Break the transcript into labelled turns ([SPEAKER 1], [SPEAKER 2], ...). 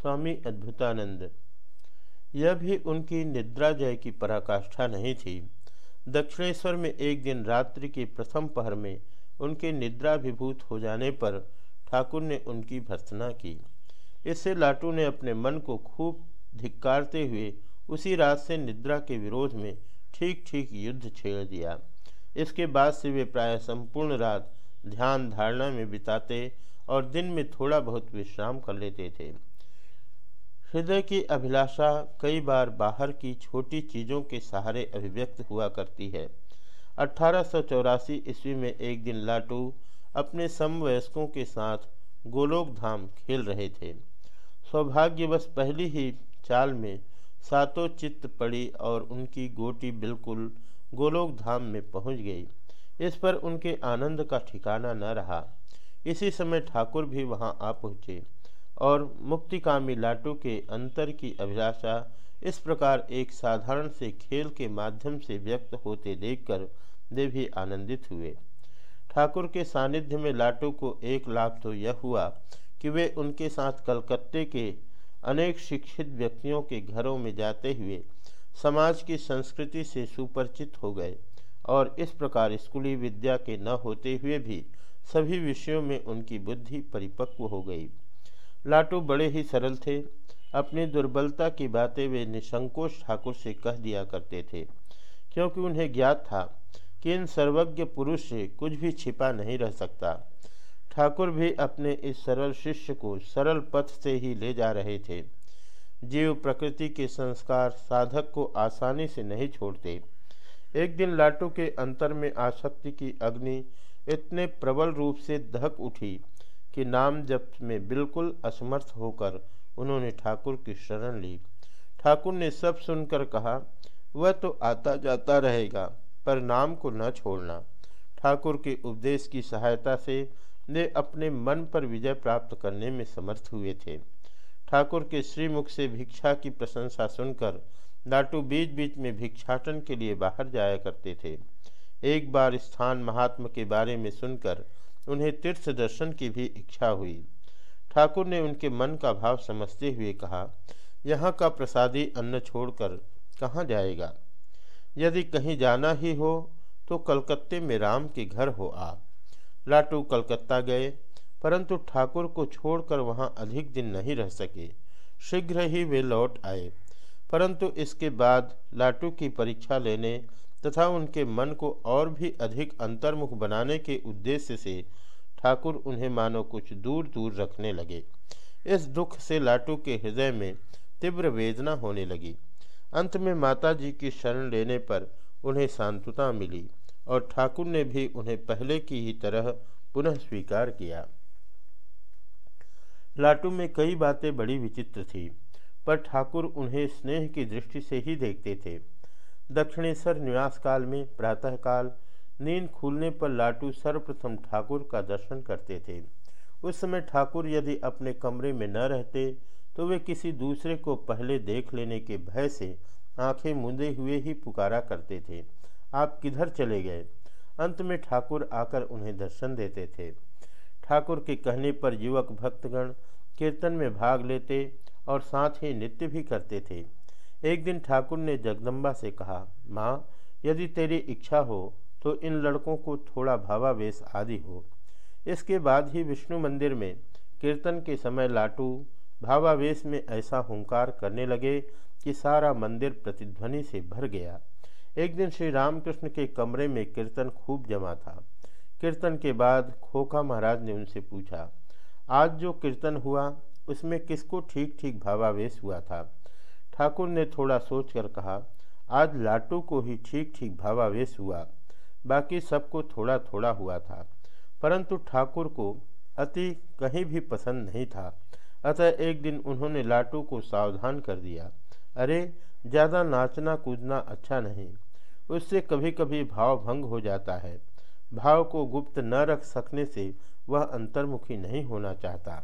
[SPEAKER 1] स्वामी अद्भुतानंद। यह भी उनकी निद्रा जय की पराकाष्ठा नहीं थी। दक्षिणेश्वर में एक दिन रात्रि के प्रथम पहर में उनके निद्राभिभूत हो जाने पर ठाकुर ने उनकी भर्सना की। इससे लाटू ने अपने मन को खूब धिक्कारते हुए उसी रात से निद्रा के विरोध में ठीक ठीक युद्ध छेड़ दिया। इसके बाद से वे प्राय संपूर्ण रात ध्यान धारणा में बिताते और दिन में थोड़ा बहुत विश्राम कर लेते थे। हृदय की अभिलाषा कई बार बाहर की छोटी चीज़ों के सहारे अभिव्यक्त हुआ करती है। अठारह सौ चौरासी ईस्वी में एक दिन लाटू अपने समवयस्कों के साथ गोलोक धाम खेल रहे थे। सौभाग्यवश पहली ही चाल में सातों चित्त पड़ी और उनकी गोटी बिल्कुल गोलोक धाम में पहुँच गई। इस पर उनके आनंद का ठिकाना न रहा। इसी समय ठाकुर भी वहाँ आ पहुँचे। और मुक्तिकामी लाटू के अंतर की अभिलाषा इस प्रकार एक साधारण से खेल के माध्यम से व्यक्त होते देखकर वे भी आनंदित हुए। ठाकुर के सानिध्य में लाटू को एक लाभ तो यह हुआ कि वे उनके साथ कलकत्ते के अनेक शिक्षित व्यक्तियों के घरों में जाते हुए समाज की संस्कृति से सुपरिचित हो गए और इस प्रकार स्कूली विद्या के न होते हुए भी सभी विषयों में उनकी बुद्धि परिपक्व हो गई। लाटू बड़े ही सरल थे। अपनी दुर्बलता की बातें वे निसंकोच ठाकुर से कह दिया करते थे, क्योंकि उन्हें ज्ञात था कि इन सर्वज्ञ पुरुष से कुछ भी छिपा नहीं रह सकता। ठाकुर भी अपने इस सरल शिष्य को सरल पथ से ही ले जा रहे थे। जीव प्रकृति के संस्कार साधक को आसानी से नहीं छोड़ते। एक दिन लाटू के अंतर में आसक्ति की अग्नि इतने प्रबल रूप से दहक उठी कि नाम जप में बिल्कुल असमर्थ होकर उन्होंने ठाकुर की शरण ली। ठाकुर ने सब सुनकर कहा, वह तो आता जाता रहेगा, पर नाम को न छोड़ना। ठाकुर के उपदेश की सहायता से वे अपने मन पर विजय प्राप्त करने में समर्थ हुए थे। ठाकुर के श्रीमुख से भिक्षा की प्रशंसा सुनकर लाटू बीच बीच में भिक्षाटन के लिए बाहर जाया करते थे। एक बार स्थान महात्मा के बारे में सुनकर उन्हें तीर्थ दर्शन की भी इच्छा हुई। ठाकुर ने उनके मन का भाव समझते हुए कहा, यहाँ का प्रसादी अन्न छोड़कर कहाँ जाएगा? यदि कहीं जाना ही हो तो कलकत्ते में राम के घर हो आ। लाटू कलकत्ता गए, परंतु ठाकुर को छोड़कर वहाँ अधिक दिन नहीं रह सके। शीघ्र ही वे लौट आए। परंतु इसके बाद लाटू की परीक्षा लेने तथा उनके मन को और भी अधिक अंतर्मुख बनाने के उद्देश्य से ठाकुर उन्हें मानो कुछ दूर दूर रखने लगे। इस दुख से लाटू के हृदय में तीव्र वेदना होने लगी। अंत में माता जी की शरण लेने पर उन्हें शांतता मिली और ठाकुर ने भी उन्हें पहले की ही तरह पुनः स्वीकार किया। लाटू में कई बातें बड़ी विचित्र थी, पर ठाकुर उन्हें स्नेह की दृष्टि से ही देखते थे। दक्षिणेश्वर निवास काल में प्रातःकाल नींद खुलने पर लाटू सर्वप्रथम ठाकुर का दर्शन करते थे। उस समय ठाकुर यदि अपने कमरे में न रहते तो वे किसी दूसरे को पहले देख लेने के भय से आँखें मुंदे हुए ही पुकारा करते थे। आप किधर चले गए? अंत में ठाकुर आकर उन्हें दर्शन देते थे। ठाकुर के कहने पर युवक भक्तगण कीर्तन में भाग लेते और साथ ही नृत्य भी करते थे। एक दिन ठाकुर ने जगदम्बा से कहा, माँ, यदि तेरी इच्छा हो तो इन लड़कों को थोड़ा भावावेश आदि हो। इसके बाद ही विष्णु मंदिर में कीर्तन के समय लाटू भावावेश में ऐसा हुंकार करने लगे कि सारा मंदिर प्रतिध्वनि से भर गया। एक दिन श्री रामकृष्ण के कमरे में कीर्तन खूब जमा था। कीर्तन के बाद खोखा महाराज ने उनसे पूछा, आज जो कीर्तन हुआ, उसमें किसको ठीक ठीक भावावेश हुआ था? ठाकुर ने थोड़ा सोचकर कहा, आज लाटू को ही ठीक ठीक भावावेश हुआ, बाकी सबको थोड़ा थोड़ा हुआ था, परंतु ठाकुर को अति कहीं भी पसंद नहीं था। अतः एक दिन उन्होंने लाटू को सावधान कर दिया। अरे, ज़्यादा नाचना कूदना अच्छा नहीं, उससे कभी कभी भाव भंग हो जाता है। भाव को गुप्त न रख सकने से वह अंतर्मुखी नहीं होना चाहता।